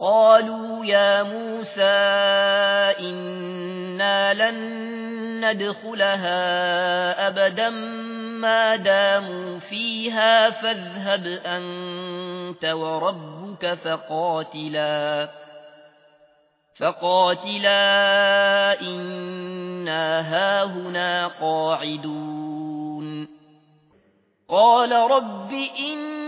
قالوا يا موسى إنا لن ندخلها أبدا ما داموا فيها فاذهب أنت وربك فقاتلا فقاتلا إنا هاهنا قاعدون. قال رب إني